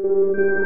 Música